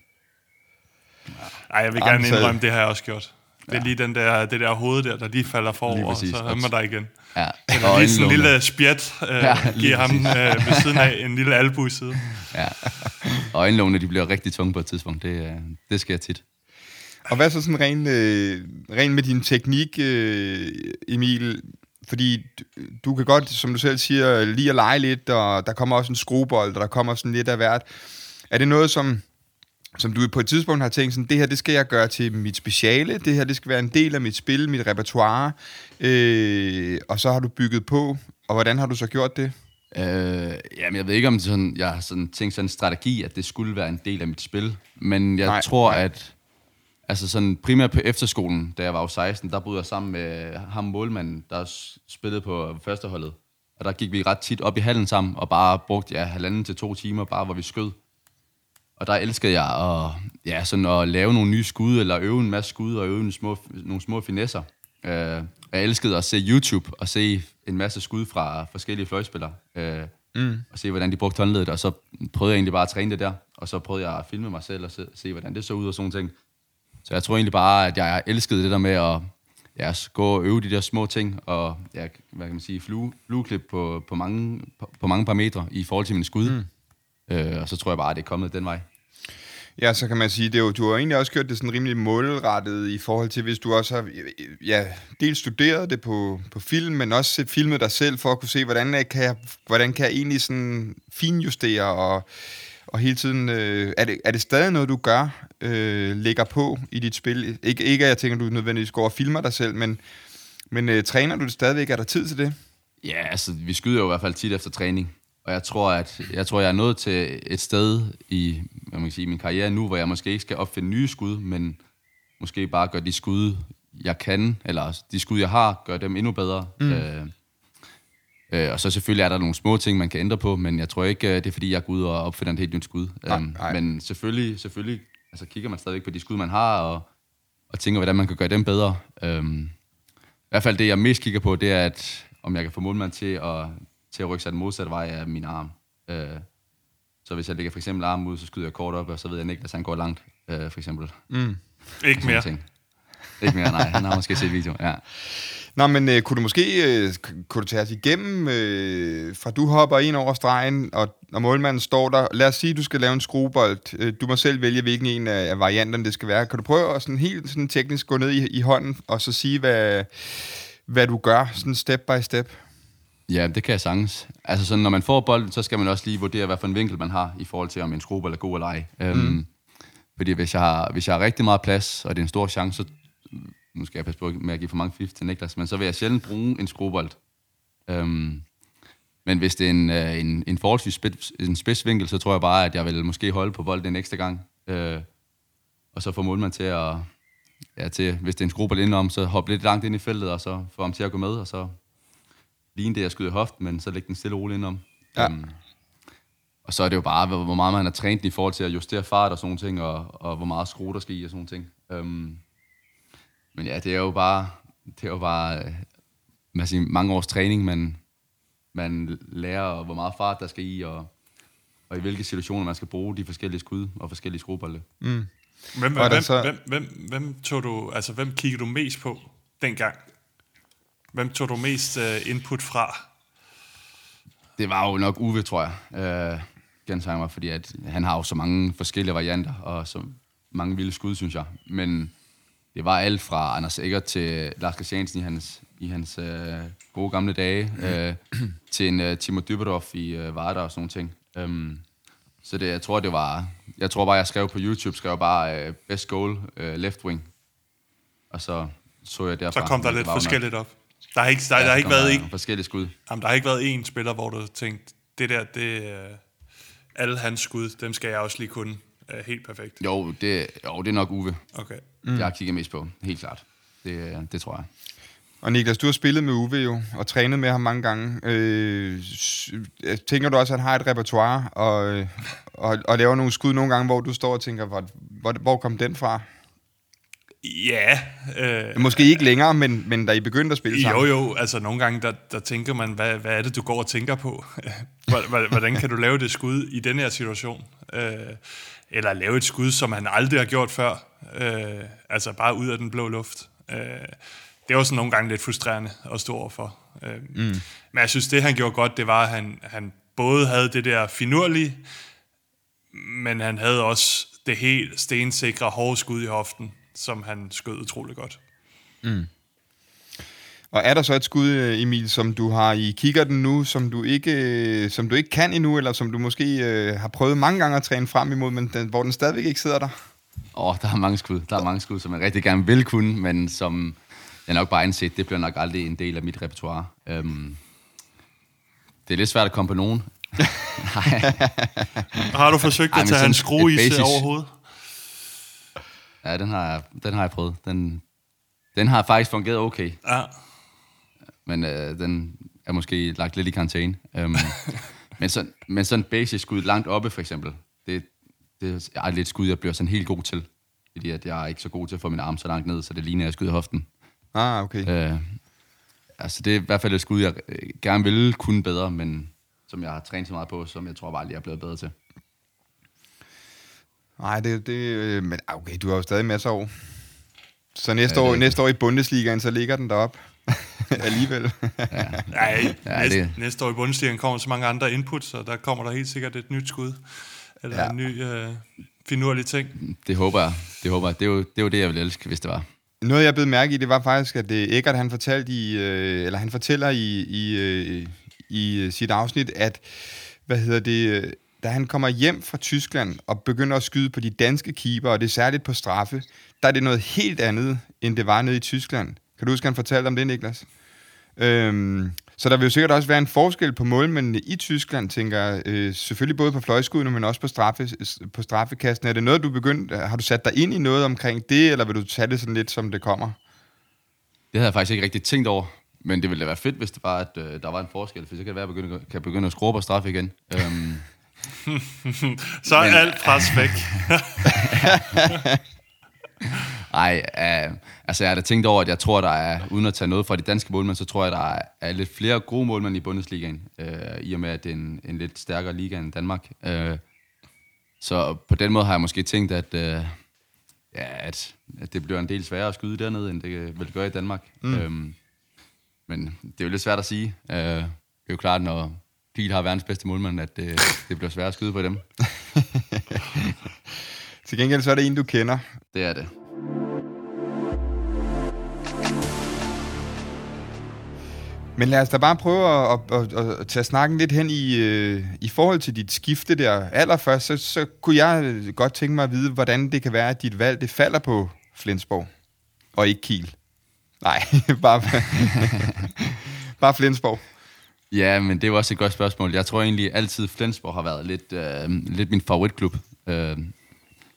Nej, jeg vil Jamen, gerne så- indrømme, det har jeg også gjort. Det er lige den der, det der hoved der, der lige falder Lige forover, og præcis. så er man der igen. Ja, Og lige sådan en lille spjat, øh, Ja, ja, lige giver ham øh, ved siden af en lille albu i siden. Ja. Og øjenlågene, de bliver rigtig tunge på et tidspunkt. Det, øh, det sker tit. Og hvad så sådan ren, øh, ren med din teknik, øh, Emil? Fordi du- kan godt, som du selv siger, lige at lege lidt, og der kommer også en skruebold, og der kommer sådan lidt af hvert. Er det noget, som, som du på et tidspunkt har tænkt sådan, det her, det skal jeg gøre til mit speciale, det her, det skal være en del af mit spil, mit repertoire, øh, og så har du bygget på, og hvordan har du så gjort det? Øh, jamen, jeg ved ikke, om sådan, jeg har sådan tænkt sådan en strategi, at det skulle være en del af mit spil. Men jeg nej, tror, nej. at altså sådan primært på efterskolen, da jeg var jo 16, der boede jeg sammen med ham målmanden, der spillede på førsteholdet. Og der gik vi ret tit op i hallen sammen, og bare brugte ja, halvanden til to timer, bare hvor vi skød. Og der elskede jeg at, ja, sådan at lave nogle nye skud, eller øve en masse skud, og øve nogle små, nogle små finesser. Øh, jeg elskede at se YouTube og se en masse skud fra forskellige fløjspillere. Øh, mm. og se, hvordan de brugte håndledet, og så prøvede jeg egentlig bare at træne det der, og så prøvede jeg at filme mig selv og se, se hvordan det så ud og sådan ting. Så jeg tror egentlig bare, at jeg elskede det der med at ja, gå og øve de der små ting, og ja, hvad kan man sige, flue, flueklip på, på, mange, på, på mange parametre i forhold til min skud. Mm. Øh, og så tror jeg bare, at det er kommet den vej. Ja, så kan man sige, det er jo, du har egentlig også gjort det sådan rimelig målrettet i forhold til, hvis du også har ja, dels studeret det på, på film, men også set filmet dig selv for at kunne se, hvordan kan jeg, hvordan kan jeg egentlig sådan finjustere og, og hele tiden... Øh, er, det, er det stadig noget, du gør, øh, lægger på i dit spil? Ikke, ikke at jeg tænker, du nødvendigvis går og filmer dig selv, men, men øh, træner du det stadigvæk? Er der tid til det? Ja, altså, vi skyder jo i hvert fald tit efter træning. Og jeg tror, at jeg, tror, jeg er nået til et sted i hvad man kan sige, min karriere nu, hvor jeg måske ikke skal opfinde nye skud, men måske bare gøre de skud, jeg kan, eller de skud, jeg har, gøre dem endnu bedre. Mm. Øh, øh, og så selvfølgelig er der nogle små ting, man kan ændre på, men jeg tror ikke, øh, det er fordi, jeg går ud og opfinder et helt nyt skud. Nej, øhm, nej. Men selvfølgelig, selvfølgelig altså, kigger man stadigvæk på de skud, man har, og, og tænker, hvordan man kan gøre dem bedre. Øhm, I hvert fald det, jeg mest kigger på, det er, at om jeg kan få målmand til at til at rykke sig den modsatte vej af min arm. Øh, så hvis jeg lægger for eksempel armen ud, så skyder jeg kort op, og så ved jeg ikke, at han går langt, øh, for eksempel. Mm. Ikke mere. Ting. Ikke mere, nej. Han har måske set video, ja. Nå, men øh, kunne du måske øh, kunne du tage os igennem, øh, fra du hopper ind over stregen, og, og målmanden står der. Lad os sige, du skal lave en skruebold. Øh, du må selv vælge, hvilken en af, af varianterne det skal være. Kan du prøve at sådan helt sådan teknisk gå ned i, i hånden, og så sige, hvad, hvad du gør, sådan step by step? Ja, det kan jeg sagtens. Altså sådan, når man får bolden, så skal man også lige vurdere, hvad for en vinkel man har, i forhold til, om en skruebold er god eller ej. Øhm, mm. Um, fordi hvis jeg, har, hvis jeg har rigtig meget plads, og det er en stor chance, så nu skal jeg passe på med at give for mange fif til Niklas, men så vil jeg sjældent bruge en skruebold. Um, men hvis det er en, uh, en, en forholdsvis spids, en spidsvinkel, så tror jeg bare, at jeg vil måske holde på bolden en ekstra gang. Uh, og så få målmand til at, ja, til, hvis det er en skruebold indenom, så hoppe lidt langt ind i feltet, og så få ham til at gå med, og så ligne det, jeg skyder i hoften, men så lægge den stille og roligt indenom. Ja. Um, og så er det jo bare, hvor meget man har trænet i forhold til at justere fart og sådan ting, og, og hvor meget skrue der skal i og sådan ting. Um, men ja, det er jo bare, det er jo bare øh, man siger, mange års træning, men man lærer, hvor meget fart der skal i, og, og i hvilke situationer man skal bruge de forskellige skud og forskellige skruebolde. Mm. Hvem, hvem, så... hvem, hvem, hvem, tog du, altså, hvem kiggede du mest på dengang? Hvem tog du mest uh, input fra? Det var jo nok Uwe, tror jeg, uh, Gensheimer, fordi at han har jo så mange forskellige varianter, og så mange vilde skud, synes jeg. Men det var alt fra Anders Egger til Lars Christiansen i hans, i hans uh, gode gamle dage, uh, til en uh, Timo Dyberdorf i uh, Varda og sådan nogle ting. Um, så det, jeg tror, det var... Jeg tror bare, jeg skrev på YouTube, skrev bare uh, best goal, uh, left wing. Og så så jeg derfra. Så kom der lidt forskelligt op. Der har ikke, der, ja, der har ikke været en... Forskellige skud. Jamen, der har ikke været en spiller, hvor du tænkt, det der, det er... Alle hans skud, dem skal jeg også lige kunne uh, helt perfekt. Jo, det, jo, det er nok Uwe. Okay. Mm. Jeg kigger mest på, helt klart. Det, det tror jeg. Og Niklas, du har spillet med Uwe jo, og trænet med ham mange gange. Øh, tænker du også, at han har et repertoire, og, og, og laver nogle skud nogle gange, hvor du står og tænker, hvor, hvor, hvor kom den fra? Ja. Øh, Måske ikke længere, men, men da I begyndte at spille sammen? Jo, jo. Altså nogle gange, der, der tænker man, hvad, hvad er det, du går og tænker på? Hvordan kan du lave det skud i den her situation? Øh, eller lave et skud, som han aldrig har gjort før. Øh, altså bare ud af den blå luft. Øh, det er også nogle gange lidt frustrerende at stå overfor. Øh, mm. Men jeg synes, det han gjorde godt, det var, at han, han både havde det der finurlige, men han havde også det helt stensikre hårde skud i hoften, som han skød utrolig godt. Mm. Og er der så et skud, øh, Emil, som du har i kikkerten nu, som du ikke, øh, som du ikke kan endnu, eller som du måske øh, har prøvet mange gange at træne frem imod, men den, hvor den stadigvæk ikke sidder der? Åh, oh, der er mange skud. Der er mange skud, som jeg rigtig gerne vil kunne, men som jeg nok bare indset, det bliver nok aldrig en del af mit repertoire. Um, det er lidt svært at komme på nogen. har du forsøgt at tage hans skrue i sig overhovedet? Ja, den har jeg, den har jeg prøvet. Den, den har faktisk fungeret okay. Ja. Men øh, den er måske lagt lidt i karantæne. Um, men, så, men sådan basic skud langt oppe, for eksempel, det, det er lidt skud, jeg bliver sådan helt god til. Fordi at jeg er ikke så god til at få min arm så langt ned, så det ligner, at jeg skyder hoften. Ah, okay. Uh, altså, det er i hvert fald et skud, jeg øh, gerne ville kunne bedre, men som jeg har trænet så meget på, som jeg tror bare lige er blevet bedre til. Nej, det, det øh, men ah, okay, du har jo stadig masser af år. Så næste, Ja, år, det- næste år i Bundesligaen, så ligger den derop alligevel. Nej, Ja, næste, det- næste år i Bundesligaen kommer så mange andre inputs, og der kommer der helt sikkert et nyt skud. Eller Ja. ja. en ny øh, finurlig ting. Det håber jeg. Det håber jeg. Det er jo det, er jo det jeg ville elske, hvis det var. Noget, jeg blev mærke i, det var faktisk, at øh, Eggert, han fortalte i, øh, eller han fortæller i, i, øh, i øh, sit afsnit, at, hvad hedder det, øh, da han kommer hjem fra Tyskland og begynder at skyde på de danske keeper, og det er særligt på straffe, der er det noget helt andet, end det var nede i Tyskland. Kan du huske, han fortalte om det, Niklas? Øhm, så der vil jo sikkert også være en forskel på målmændene i Tyskland, tænker jeg. Øh, selvfølgelig både på fløjskuddene, men også på, straffe, på straffekasten. Er det noget, du begyndt, har du sat dig ind i noget omkring det, eller vil du tage det sådan lidt, som det kommer? Det havde jeg faktisk ikke rigtig tænkt over. Men det ville da være fedt, hvis det var, at øh, der var en forskel, for så kan det være, at jeg begynde, kan begynde at skrue på straf igen. Øhm, Så er Men- alt pres væk. ej, øh, altså jeg har da tænkt over, at jeg tror, der er, uden at tage noget fra de danske målmænd, så tror jeg, der er, er lidt flere gode målmænd i Bundesligaen, øh, i og med, at det er en, en lidt stærkere liga end Danmark. Øh, så på den måde har jeg måske tænkt, at, øh, ja, at, at det bliver en del sværere at skyde dernede, end det vil gøre i Danmark. Mm. Øhm, men det er jo lidt svært at sige. Øh, det er jo klart, når Kiel har verdens bedste målmand, at det, det bliver svært at skyde på dem. Til gengæld så er det en, du kender. Det er det. Men lad os da bare prøve at, at, at, at tage snakken lidt hen i, øh, i forhold til dit skifte der. Allerførst, så, så kunne jeg øh, godt tænke mig at vide, hvordan det kan være, at dit valg det falder på Flensborg, og ikke Kiel. Nej, bare, bare Flensborg. Ja, men det er også et godt spørgsmål. Jeg tror egentlig altid, Flensborg har været lidt, øh, lidt min favoritklub. Øh, jeg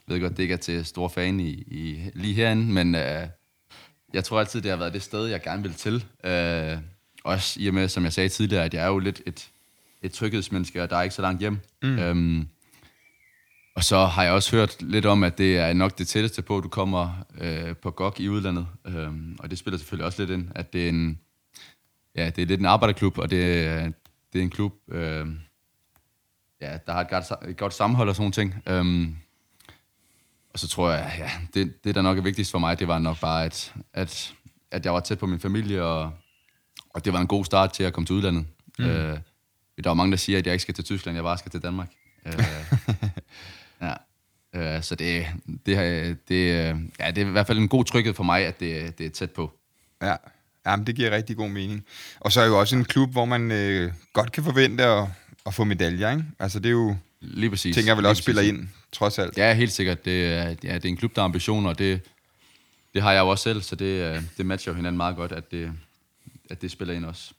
ved godt, det ikke er til stor fan i, i, lige herinde, men øh, jeg tror altid, det har været det sted, jeg gerne vil til. Øh, også i og med, som jeg sagde tidligere, at jeg er jo lidt et, et tryghedsmenneske, og der er ikke så langt hjem. Mm. Øhm, og så har jeg også hørt lidt om, at det er nok det tætteste på, at du kommer øh, på GOG i udlandet. Øhm, og det spiller selvfølgelig også lidt ind, at det er en, ja, det er lidt en arbejderklub, og det, er- det er en klub, øh, ja, der har et godt, et godt sammenhold og sådan nogle ting. Øhm, og så tror jeg, ja, det, det, der nok er vigtigst for mig, det var nok bare, at, at, at jeg var tæt på min familie, og, og det var en god start til at komme til udlandet. Mm. Øh, der er mange, der siger, at jeg ikke skal til Tyskland, jeg bare skal til Danmark. Øh, ja. Øh, så det, det, det, ja, det er i hvert fald en god tryghed for mig, at det, det er tæt på. Ja, Jamen, det giver rigtig god mening. Og så er jo også en klub, hvor man øh, godt kan forvente at, at få medaljer, ikke? Altså, det er jo, Lige præcis. tænker jeg vel også spiller ind, trods alt. Ja, helt sikkert. Det, er, ja, det er en klub, der har ambitioner, og det, det har jeg jo også selv, så det, øh, det matcher jo hinanden meget godt, at det, at det spiller ind også.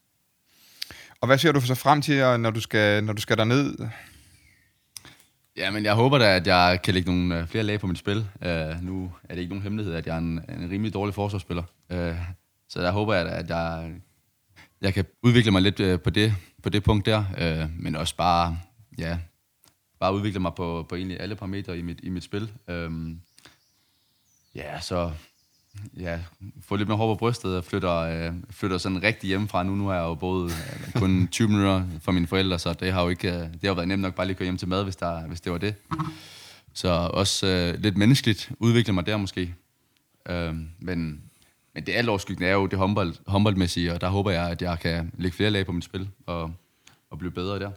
Og hvad ser du så frem til, når du skal, når du skal derned? Ja, men jeg håber da, at jeg kan lægge nogle øh, flere lag på mit spil. Uh, nu er det ikke nogen hemmelighed, at jeg er en, en rimelig dårlig forsvarsspiller. Uh, så der håber jeg da, at jeg, jeg kan udvikle mig lidt uh, på, det, på det punkt der. Uh, men også bare, ja, bare udvikle mig på, på egentlig alle parametre i mit, i mit spil. Uh, ja, så ja, få lidt mere hår på brystet og flytter, øh, flytter sådan rigtig hjemmefra. Nu, nu har jeg jo boet øh, kun 20 minutter fra mine forældre, så det har jo ikke, øh, det har været nemt nok bare lige at køre hjem til mad, hvis, der, hvis det var det. Så også øh, lidt menneskeligt udvikle mig der måske. Øh, men, men det alt overskyggende er jo det håndbold, håndboldmæssige, og der håber jeg, at jeg kan lægge flere lag på mit spil og, og blive bedre der.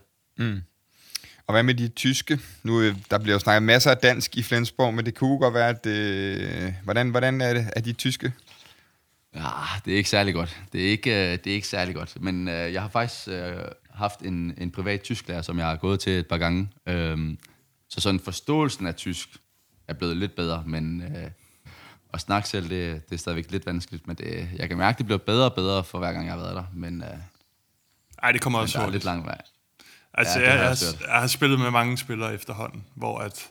Og hvad med de tyske? Nu, øh, der bliver jo snakket masser af dansk i Flensborg, men det kunne godt være, at... Øh, hvordan, hvordan er det, er de tyske? Ja, det er ikke særlig godt. Det er ikke, øh, det er ikke særlig godt. Men øh, jeg har faktisk øh, haft en, en privat tysklærer, som jeg har gået til et par gange. Øhm, så sådan forståelsen af tysk er blevet lidt bedre, men øh, at snakke selv, det, det er stadigvæk lidt vanskeligt. Men det, jeg kan mærke, at det bliver bedre og bedre for hver gang, jeg har været der. Men, øh, Ej, det kommer men også der er hurtigt. lidt lang vej. Altså, Ja, jeg, har jeg, har, jeg har spillet med mange spillere efterhånden, hvor at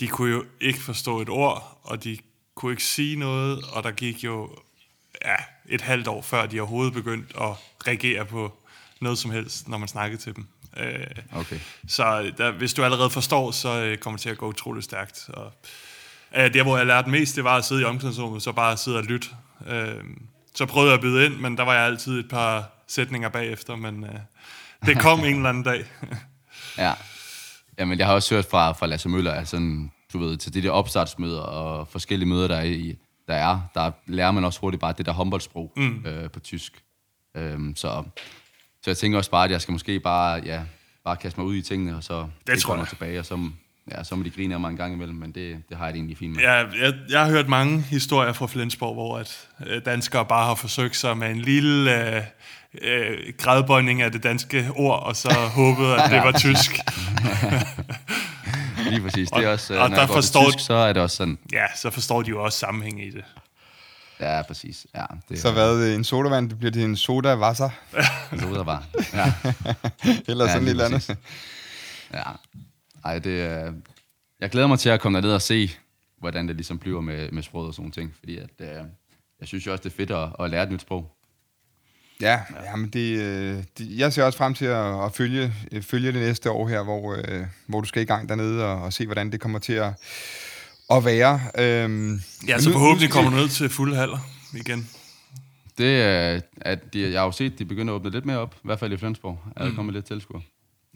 de kunne jo ikke forstå et ord, og de kunne ikke sige noget, og der gik jo ja, et halvt år, før de overhovedet begyndte at reagere på noget som helst, når man snakkede til dem. Øh, Okay. så der, hvis du allerede forstår, så øh, kommer det til at gå utroligt stærkt. Og, øh, der, hvor jeg lærte mest, det var at sidde i omklædningsrummet, så bare sidde og lytte. Øh, så prøvede jeg at byde ind, men der var jeg altid et par sætninger bagefter, men øh, det kom en eller anden dag. Ja. Jamen, jeg har også hørt fra, fra Lasse Møller, at sådan, du ved, til de der opstartsmøder og forskellige møder, der er, i, der er, der lærer man også hurtigt bare det der håndboldsprog mm. øh, på tysk. Øhm, så, så jeg tænker også bare, at jeg skal måske bare, ja, bare kaste mig ud i tingene, og så Det tror kommer jeg. tilbage, og så, ja, så må de grine af mig en gang imellem, men det, det har jeg det egentlig fint med. Jeg, jeg, jeg har hørt mange historier fra Flensborg, hvor at, øh, danskere bare har forsøgt sig med en lille øh, øh, gradbøjning af det danske ord, og så håbet, at det var tysk. Lige præcis. Det er også, øh, og når der jeg går forstår- tysk, så er det også sådan, Ja, så forstår de jo også sammenhæng i det. ja, præcis. Ja, det Så hvad, øh, en sodavand, det bliver til en soda wasser, Så ud bare. Ja. eller Ja, sådan lidt andet. præcis. Ja. Ej, det er... Jeg glæder mig til at komme derned og se, hvordan det ligesom bliver med, med sproget og sådan ting. Fordi at, øh, jeg synes jo også, det er fedt at, at lære et nyt sprog. Ja, ja men det, øh, det, jeg ser også frem til at, at følge, øh, følge det næste år her, hvor, øh, hvor du skal i gang dernede og, og se, hvordan det kommer til at, at være. Øhm, Ja, så nu- forhåbentlig kommer du ned til fulde haller igen. Det er, at de, jeg har jo set, at de begynder at åbne lidt mere op. I hvert fald i Flensborg. Er der kommet lidt tilskuer.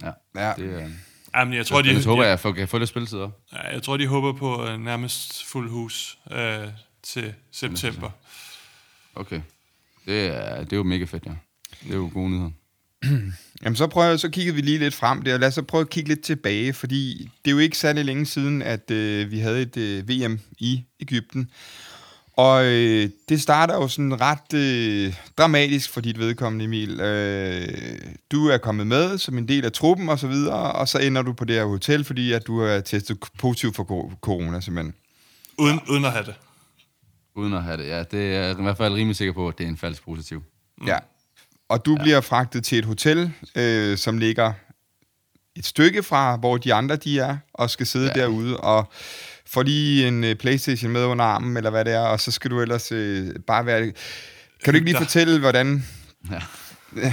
Ja, Ja. det er... Jamen, jeg tror, De, jeg håber, jeg får, kan få lidt spilletid op. ja, jeg tror, de håber på øh, nærmest fuld hus øh, til september. Okay. Det er, det er jo mega fedt, ja. Det er jo gode nyheder. Jamen så, prøver, så kiggede vi lige lidt frem der. Lad os så prøve at kigge lidt tilbage, fordi det er jo ikke særlig længe siden, at øh, vi havde et øh, VM i Ægypten. Og øh, det starter jo sådan ret øh, dramatisk for dit vedkommende, Emil. Øh, du er kommet med som en del af truppen og så videre, og så ender du på det her hotel, fordi at du er testet positiv for corona simpelthen. Uden, uden at have det. Uden at have det, ja. Det er jeg i hvert fald rimelig sikker på, at det er en falsk positiv. Ja. Og du ja. bliver fragtet til et hotel, øh, som ligger et stykke fra, hvor de andre de er, og skal sidde ja. Derude, og får lige en øh, Playstation med under armen, eller hvad det er, og så skal du ellers øh, bare være... Kan du ikke lige fortælle, hvordan... Ja.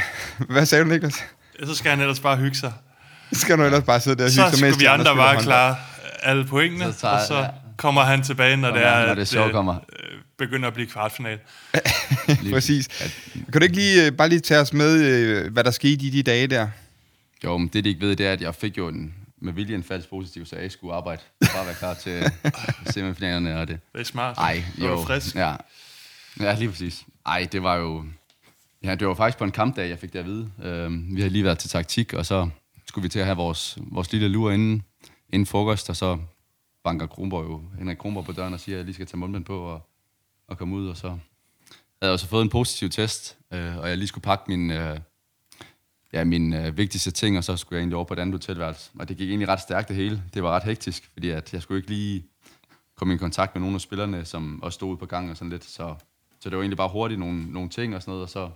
Hvad sagde du, Niklas? Så skal han ellers bare hygge sig. Skal du ellers bare sidde der og Så hygge sig, mens skulle vi andre bare klare alle pointene, Så tager- og så ja. Kommer han tilbage, når det er, når det øh, kommer. øh, begynder at blive kvartfinal. Præcis. Kan du ikke lige, øh, bare lige tage os med, øh, hvad der skete i de dage der? Jo, men det de ikke ved, det er, at jeg fik jo en, med vilje en falsk positiv, så jeg ikke skulle arbejde. Bare være klar til semifinalerne og det. Det er smart. Ej, Så er jo. du frisk. Ja. ja, lige præcis. Ej, det var jo... Ja, det var faktisk på en kampdag, jeg fik det at vide. Øhm, vi havde lige været til taktik, og så skulle vi til at have vores, vores lille lur inden, inden frokost, og så banker Kronborg jo, Henrik Kronborg på døren og siger, at jeg lige skal tage mundbind på og, og komme ud, og så havde jeg også fået en positiv test, øh, og jeg lige skulle pakke min, øh, ja, min øh, vigtigste ting, og så skulle jeg egentlig over på et andet hotelværelse. Og det gik egentlig ret stærkt det hele. Det var ret hektisk, fordi at jeg skulle ikke lige komme i kontakt med nogle af spillerne, som også stod ude på gangen og sådan lidt. Så, så det var egentlig bare hurtigt nogle, nogle ting og sådan noget, og så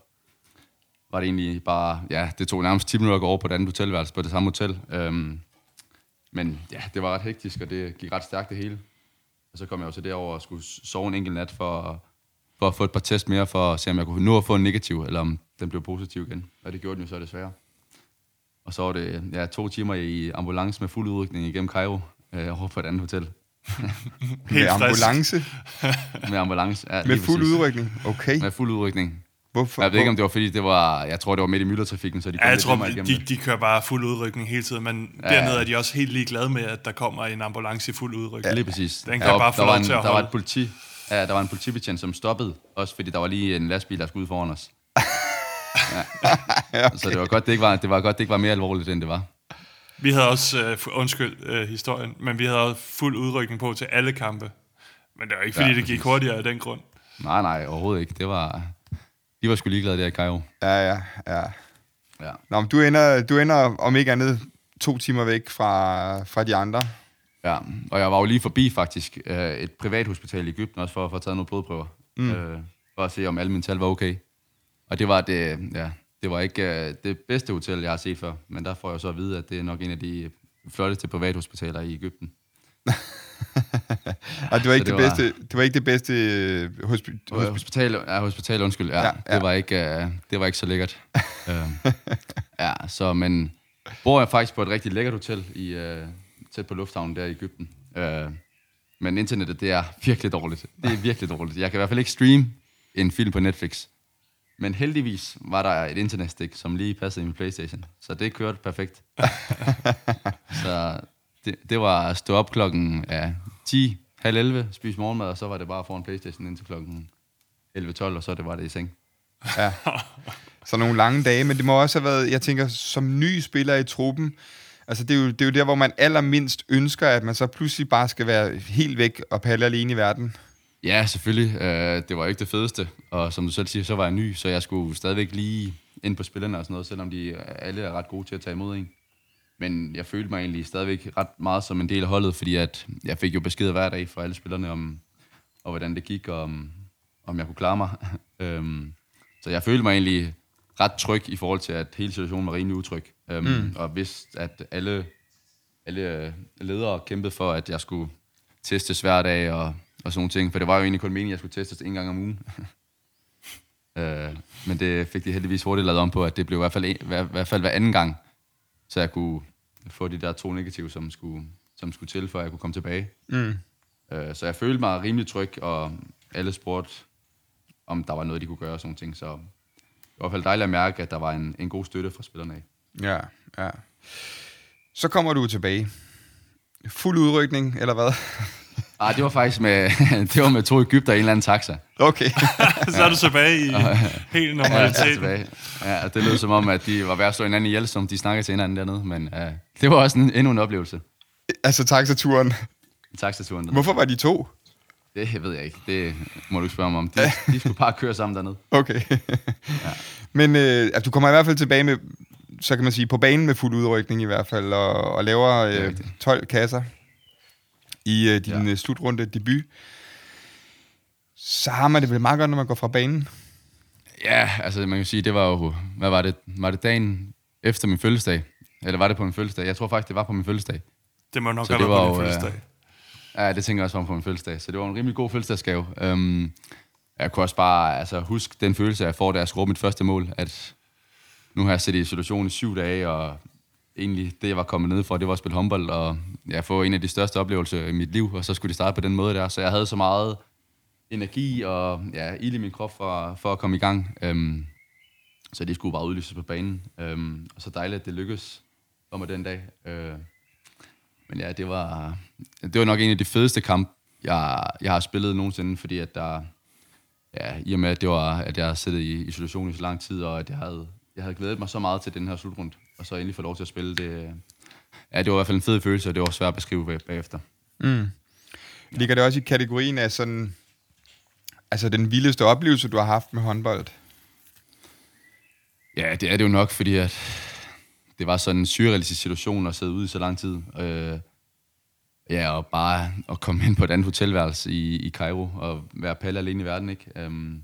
var det egentlig bare, ja, det tog nærmest 10 minutter at gå over på et andet hotelværelse på det samme hotel. Øhm, men ja, det var ret hektisk, og det gik ret stærkt det hele. Og så kom jeg jo til derover og skulle sove en enkelt nat for, for at få et par test mere, for at se, om jeg kunne nå at få en negativ, eller om den blev positiv igen. Og det gjorde den jo så desværre. Og så var det ja, to timer i ambulance med fuld udrykning igennem Cairo, øh, over på et andet hotel. Med ambulance? Med ambulance. Ja, Med fuld præcis. udrykning? Okay. Med fuld udrykning. Hvorfor? Jeg ved ikke, om det var fordi, det var, jeg tror, det var midt i myldretrafikken, så de kom Ja, jeg tror, de, det. de kører bare fuld udrykning hele tiden, men Ja, ja, ja. dernede er de også helt ligeglade med, at der kommer en ambulance i fuld udrykning. Ja, lige præcis. Den kan der, var- bare få der var lov en, til at Der var holde. et politi, ja, der var en politibetjent, som stoppede, også fordi der var lige en lastbil, der skulle ud foran os. Ja. Ja, Så det var godt, det ikke var, det var godt, det ikke var mere alvorligt, end det var. Vi havde også, fu- undskyld øh, historien, men vi havde også fuld udrykning på til alle kampe. Men det var ikke, fordi Ja, ja, det gik hurtigere af den grund. Nej, nej, overhovedet ikke. Det var, de var sgu ligeglade der i Cairo. Ja, ja, ja. Ja. Nå, men du ender, du ender om ikke andet to timer væk fra, fra de andre. Ja, og jeg var jo lige forbi faktisk øh, et privat hospital i Ægypten, også for at få taget nogle blodprøver. Mm. Øh, for at se, om alle mine tal var okay. Og det var, det, ja, det var ikke øh, det bedste hotel, jeg har set før. Men der får jeg så at vide, at det er nok en af de flotteste privathospitaler i Ægypten. Og det var ikke det, det var- bedste, det var ikke det bedste øh, hospi- Hosp- hospi- hospital, ja, hospital, undskyld. Ja, Ja, ja, ja. Det, var ikke, uh, det var ikke så lækkert. uh, ja, så, men bor jeg faktisk på et rigtig lækkert hotel i, uh, tæt på lufthavnen der i Ægypten. Uh, men internettet, det er virkelig dårligt. Det er virkelig dårligt. Jeg kan i hvert fald ikke streame en film på Netflix. Men heldigvis var der et internetstik, som lige passede i min Playstation. Så det kørte perfekt. så det, det var at stå op klokken ja, 10, halv 11, spise morgenmad, og så var det bare foran Playstation indtil klokken 11-12, og så det var det i seng. Ja. Så nogle lange dage, men det må også have været, jeg tænker, som ny spiller i truppen, altså det er, jo, det er jo der, hvor man allermindst ønsker, at man så pludselig bare skal være helt væk og palle alene i verden. Ja, selvfølgelig. Øh, det var ikke det fedeste, og som du selv siger, så var jeg ny, så jeg skulle stadigvæk lige ind på spillerne og sådan noget, selvom de alle er ret gode til at tage imod en. Men jeg følte mig egentlig stadigvæk ret meget som en del af holdet, fordi at jeg fik jo besked hver dag fra alle spillerne om, og hvordan det gik, og om, om jeg kunne klare mig. øhm, så jeg følte mig egentlig ret tryg i forhold til, at hele situationen var rimelig utryg. Øhm, mm. Og vidste, at alle, alle øh, ledere kæmpede for, at jeg skulle testes hver dag og, og sådan nogle ting. For det var jo egentlig kun meningen, at jeg skulle testes en gang om ugen. øh, men det fik de heldigvis hurtigt lavet om på, at det blev i hvert fald, en, i hvert fald hver anden gang, så jeg kunne få de der to negative, som skulle, som skulle til, for at jeg kunne komme tilbage. Mm. Øh, så jeg følte mig rimelig tryg, og alle spurgte, om der var noget, de kunne gøre og sådan ting. Så det var i hvert fald dejligt at mærke, at der var en, en god støtte fra spillerne af. Ja, ja. Så kommer du tilbage. Fuld udrykning, eller hvad? Ah, det var faktisk med, det var med to Ægypter i en eller anden taxa. Okay. så er du tilbage i helt Ja, normalitet. tilbage. ja, og det lød som om, at de var ved at slå hinanden ihjel, som de snakkede til hinanden dernede. Men uh, det var også en, endnu en oplevelse. altså taxaturen. Taxaturen dernede. Hvorfor var de to? Det ved jeg ikke. Det må du ikke spørge mig om. De, de skulle bare køre sammen dernede. Okay. ja. Men øh, altså, du kommer i hvert fald tilbage med, så kan man sige, på banen med fuld udrykning i hvert fald, og, og laver er øh, rigtigt. 12 kasser i øh, din Ja. ja. slutrunde debut. Så har man det vel meget godt, når man går fra banen. Ja, altså man kan sige, det var jo, hvad var det? Var det dagen efter min fødselsdag? Eller var det på min fødselsdag? Jeg tror faktisk, det var på min fødselsdag. Det må nok Så have det været var på jo, øh, fødselsdag. Ja, det tænker jeg også var på min fødselsdag. Så det var en rimelig god fødselsdagsgave. Um, jeg kunne også bare altså, huske den følelse, jeg får, da jeg scorer mit første mål, at nu har jeg siddet i situationen i syv dage, og egentlig det, jeg var kommet ned for, det var at spille håndbold, og jeg få en af de største oplevelser i mit liv, og så skulle det starte på den måde der. Så jeg havde så meget energi og ja, ild i min krop for, for at komme i gang. Øhm, så det skulle bare udlyses på banen. Øhm, og så dejligt, at det lykkedes for mig den dag. Øh, men ja, det var, det var nok en af de fedeste kampe, jeg, jeg har spillet nogensinde, fordi at der, ja, i og med, at, det var, at jeg har siddet i isolation i så lang tid, og at jeg havde, jeg havde glædet mig så meget til den her slutrunde, og så endelig få lov til at spille det. Ja, det var i hvert fald en fed følelse, og det var svært at beskrive bag- bagefter. Mm. Ligger det også i kategorien af sådan, altså den vildeste oplevelse, du har haft med håndbold? Ja, det er det jo nok, fordi at det var sådan en surrealistisk situation at sidde ude i så lang tid. Øh, ja, og bare at komme ind på et andet hotelværelse i, i Cairo og være palle alene i verden, ikke? Um,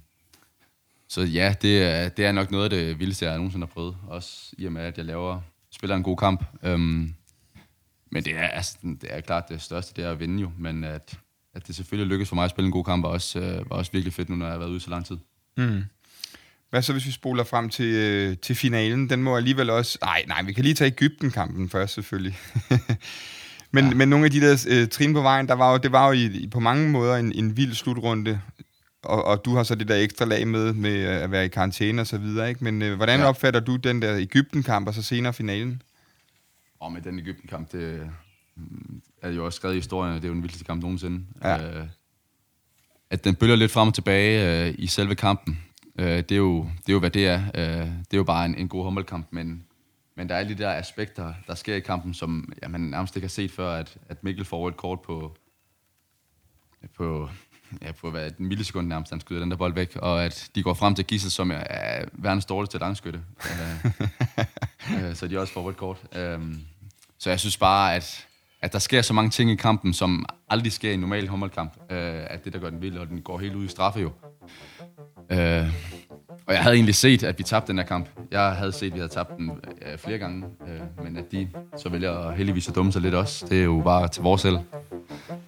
så ja, det er, det er nok noget af det vildeste, jeg nogensinde har prøvet. Også i og med, at jeg laver, spiller en god kamp. Um, men det er, altså, det er klart det største, det er at vinde jo. Men at, at det selvfølgelig lykkes for mig at spille en god kamp, er også, øh, var også virkelig fedt nu, når jeg har været ude så lang tid. Mm. Hvad så, hvis vi spoler frem til, øh, til finalen? Den må alligevel også... Nej, nej, vi kan lige tage Ægypten-kampen først, selvfølgelig. men, ja. men nogle af de der øh, trin på vejen, der var jo, det var jo i, i, på mange måder en, en vild slutrunde. Og, og du har så det der ekstra lag med, med at være i karantæne og så videre, ikke? Men øh, hvordan Ja. opfatter du den der Ægypten-kamp og så senere finalen? Og med den Ægypten-kamp, det mm, er jo også skrevet i historien, det er jo den vildeste kamp nogensinde. Ja. Øh, at den bølger lidt frem og tilbage øh, i selve kampen, øh, det, er jo, det er jo, hvad det er. Øh, det er jo bare en, en god håndboldkamp, men, men der er alle de der aspekter, der sker i kampen, som ja, man nærmest ikke har set før, at, at Mikkel får et kort på, på, ja, på hvad, en millisekund nærmest, han skyder den der bold væk, og at de går frem til Gissel, som er, er verdens dårligste langskytte. Øh, øh, så de også får et kort. Øhm, så jeg synes bare, at, at der sker så mange ting i kampen, som aldrig sker i en normal håndboldkamp, øh, at det, der gør den vild, og den går helt ud i straffe jo. Øh, og jeg havde egentlig set, at vi tabte den her kamp. Jeg havde set, at vi havde tabt den øh, flere gange, øh, men at de så vælger heldigvis at dumme sig lidt også, det er jo bare til vores selv.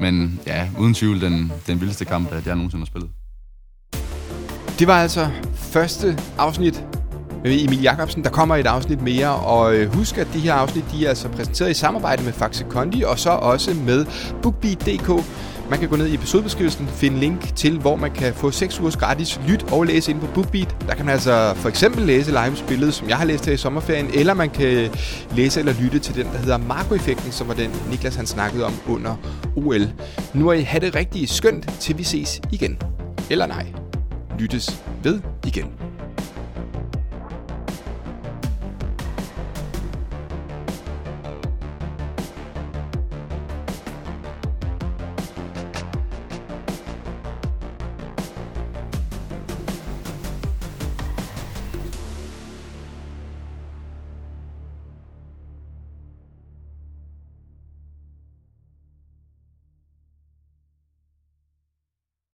Men ja, uden tvivl den, den vildeste kamp, at jeg nogensinde har spillet. Det var altså første afsnit med Emil Jacobsen. Der kommer et afsnit mere, og øh, husk, at de her afsnit de er altså præsenteret i samarbejde med Faxe Kondi, og så også med BookBeat.dk. Man kan gå ned i episodebeskrivelsen, finde link til, hvor man kan få 6 ugers gratis lyt og læse ind på BookBeat. Der kan man altså for eksempel læse live-spillet, som jeg har læst her i sommerferien, eller man kan læse eller lytte til den, der hedder Marco-effekten, som var den Niklas han snakkede om under OL. Nu er I have det rigtig skønt, til vi ses igen. Eller nej, lyttes ved igen.